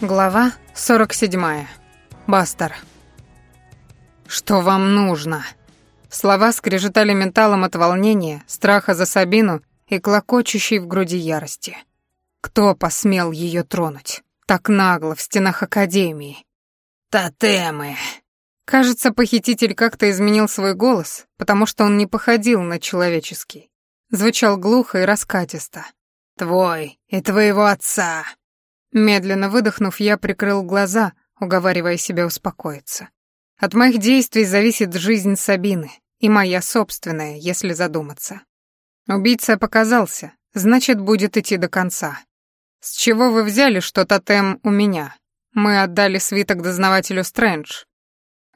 Глава 47. Бастер. «Что вам нужно?» Слова скрежетали менталом от волнения, страха за Сабину и клокочущей в груди ярости. Кто посмел ее тронуть? Так нагло в стенах Академии. «Тотемы!» Кажется, похититель как-то изменил свой голос, потому что он не походил на человеческий. Звучал глухо и раскатисто. «Твой и твоего отца!» Медленно выдохнув, я прикрыл глаза, уговаривая себя успокоиться. От моих действий зависит жизнь Сабины, и моя собственная, если задуматься. Убийца показался, значит, будет идти до конца. С чего вы взяли, что тотем у меня? Мы отдали свиток дознавателю Стрэндж.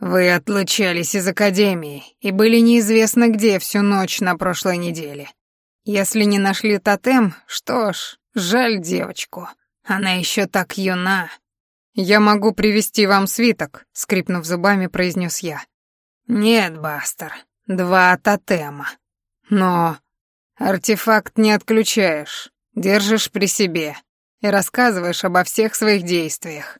Вы отлучались из академии и были неизвестно где всю ночь на прошлой неделе. Если не нашли тотем, что ж, жаль девочку. Она еще так юна. Я могу привести вам свиток, скрипнув зубами, произнес я. Нет, Бастер, два тотема. Но артефакт не отключаешь, держишь при себе и рассказываешь обо всех своих действиях.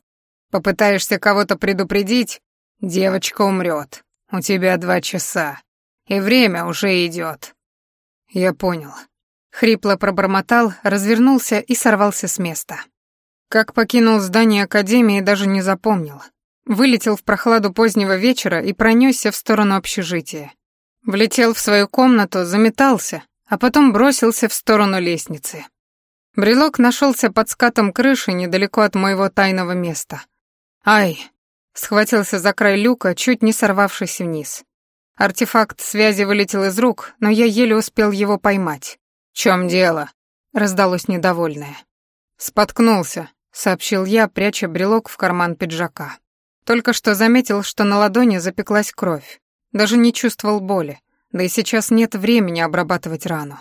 Попытаешься кого-то предупредить, девочка умрет. У тебя два часа, и время уже идет. Я понял. Хрипло пробормотал, развернулся и сорвался с места. Как покинул здание Академии, даже не запомнил. Вылетел в прохладу позднего вечера и пронесся в сторону общежития. Влетел в свою комнату, заметался, а потом бросился в сторону лестницы. Брелок нашелся под скатом крыши недалеко от моего тайного места. «Ай!» — схватился за край люка, чуть не сорвавшись вниз. Артефакт связи вылетел из рук, но я еле успел его поймать. «В чем дело?» — раздалось недовольное. Споткнулся, сообщил я, пряча брелок в карман пиджака. Только что заметил, что на ладони запеклась кровь. Даже не чувствовал боли, да и сейчас нет времени обрабатывать рану.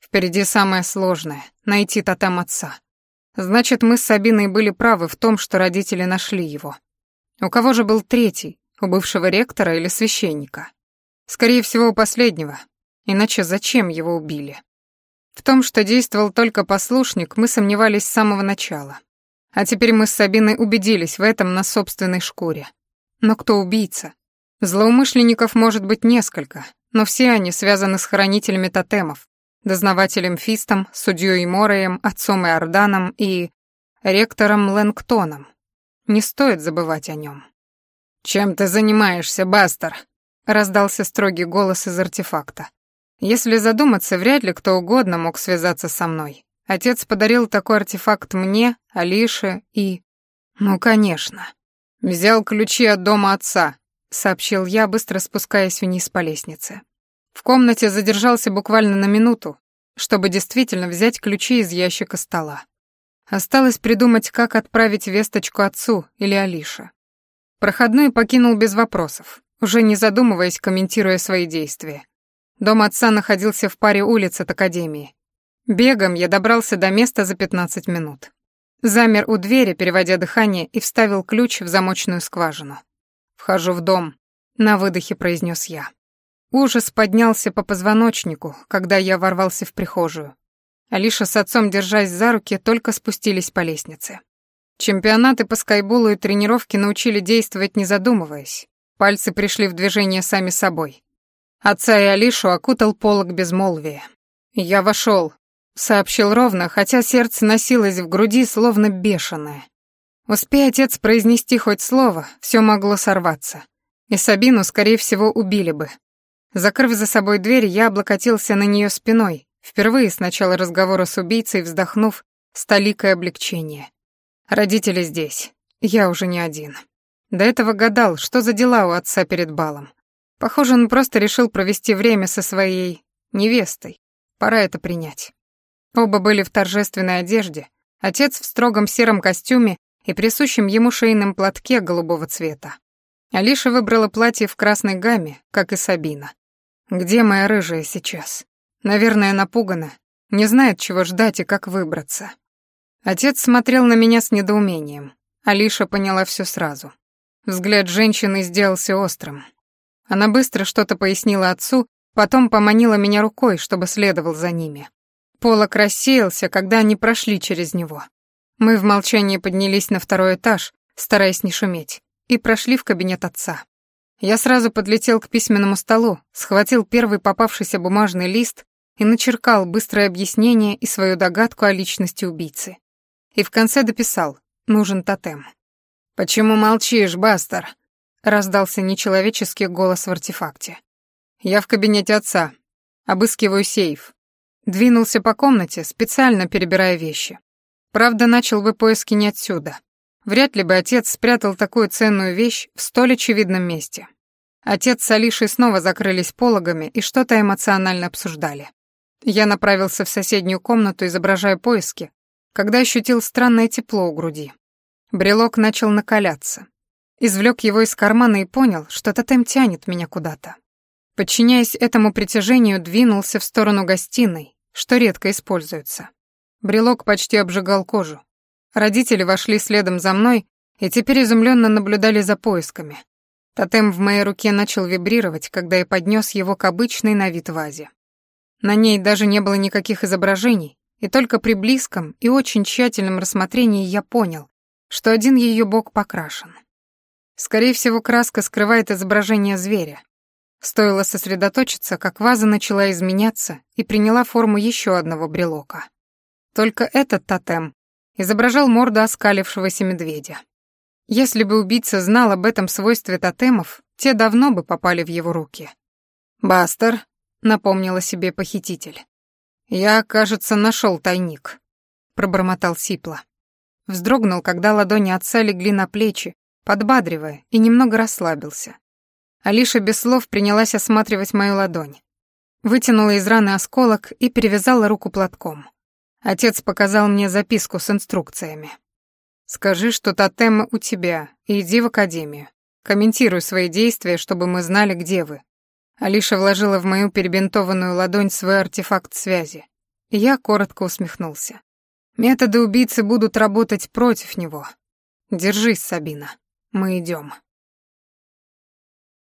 Впереди самое сложное — найти тотем отца. Значит, мы с Сабиной были правы в том, что родители нашли его. У кого же был третий? У бывшего ректора или священника? Скорее всего, у последнего. Иначе зачем его убили? В том, что действовал только послушник, мы сомневались с самого начала. А теперь мы с Сабиной убедились в этом на собственной шкуре. Но кто убийца? Злоумышленников может быть несколько, но все они связаны с хранителями тотемов, дознавателем Фистом, судьей Мореем, отцом Иорданом и ректором Лэнгтоном. Не стоит забывать о нем. «Чем ты занимаешься, Бастер?» — раздался строгий голос из артефакта. Если задуматься, вряд ли кто угодно мог связаться со мной. Отец подарил такой артефакт мне, Алише и... Ну, конечно. Взял ключи от дома отца, сообщил я, быстро спускаясь вниз по лестнице. В комнате задержался буквально на минуту, чтобы действительно взять ключи из ящика стола. Осталось придумать, как отправить весточку отцу или Алише. Проходной покинул без вопросов, уже не задумываясь, комментируя свои действия. Дом отца находился в паре улиц от академии, Бегом я добрался до места за 15 минут. Замер у двери, переводя дыхание, и вставил ключ в замочную скважину. «Вхожу в дом», — на выдохе произнес я. Ужас поднялся по позвоночнику, когда я ворвался в прихожую. Алиша с отцом, держась за руки, только спустились по лестнице. Чемпионаты по скайболу и тренировки научили действовать не задумываясь. Пальцы пришли в движение сами собой. Отца и Алишу окутал полог безмолвия. Я вошел, сообщил ровно, хотя сердце носилось в груди, словно бешеное. Успей отец произнести хоть слово, все могло сорваться. И Сабину, скорее всего, убили бы. Закрыв за собой дверь, я облокотился на нее спиной, впервые с начала разговора с убийцей, вздохнув, столикое облегчение. Родители здесь. Я уже не один. До этого гадал, что за дела у отца перед балом. Похоже, он просто решил провести время со своей невестой. Пора это принять. Оба были в торжественной одежде, отец в строгом сером костюме и присущем ему шейном платке голубого цвета. Алиша выбрала платье в красной гамме, как и Сабина. Где моя рыжая сейчас? Наверное, напугана, не знает, чего ждать и как выбраться. Отец смотрел на меня с недоумением. Алиша поняла все сразу. Взгляд женщины сделался острым. Она быстро что-то пояснила отцу, потом поманила меня рукой, чтобы следовал за ними. Полок рассеялся, когда они прошли через него. Мы в молчании поднялись на второй этаж, стараясь не шуметь, и прошли в кабинет отца. Я сразу подлетел к письменному столу, схватил первый попавшийся бумажный лист и начеркал быстрое объяснение и свою догадку о личности убийцы. И в конце дописал «Нужен тотем». «Почему молчишь, Бастер?» — раздался нечеловеческий голос в артефакте. «Я в кабинете отца. Обыскиваю сейф». Двинулся по комнате, специально перебирая вещи. Правда, начал бы поиски не отсюда. Вряд ли бы отец спрятал такую ценную вещь в столь очевидном месте. Отец с Алишей снова закрылись пологами и что-то эмоционально обсуждали. Я направился в соседнюю комнату, изображая поиски, когда ощутил странное тепло у груди. Брелок начал накаляться. Извлек его из кармана и понял, что тотем тянет меня куда-то. Подчиняясь этому притяжению, двинулся в сторону гостиной, что редко используется. Брелок почти обжигал кожу. Родители вошли следом за мной и теперь изумленно наблюдали за поисками. Тотем в моей руке начал вибрировать, когда я поднес его к обычной на вид вазе. На ней даже не было никаких изображений, и только при близком и очень тщательном рассмотрении я понял, что один ее бок покрашен. Скорее всего, краска скрывает изображение зверя. Стоило сосредоточиться, как ваза начала изменяться и приняла форму еще одного брелока. Только этот тотем изображал морду оскалившегося медведя. Если бы убийца знал об этом свойстве тотемов, те давно бы попали в его руки. «Бастер», — напомнила себе похититель. «Я, кажется, нашел тайник», — пробормотал Сипла. Вздрогнул, когда ладони отца легли на плечи, подбадривая, и немного расслабился. Алиша без слов принялась осматривать мою ладонь. Вытянула из раны осколок и перевязала руку платком. Отец показал мне записку с инструкциями. «Скажи, что тотемы у тебя, и иди в академию. Комментируй свои действия, чтобы мы знали, где вы». Алиша вложила в мою перебинтованную ладонь свой артефакт связи. Я коротко усмехнулся. Методы убийцы будут работать против него. Держись, Сабина. Мы идем.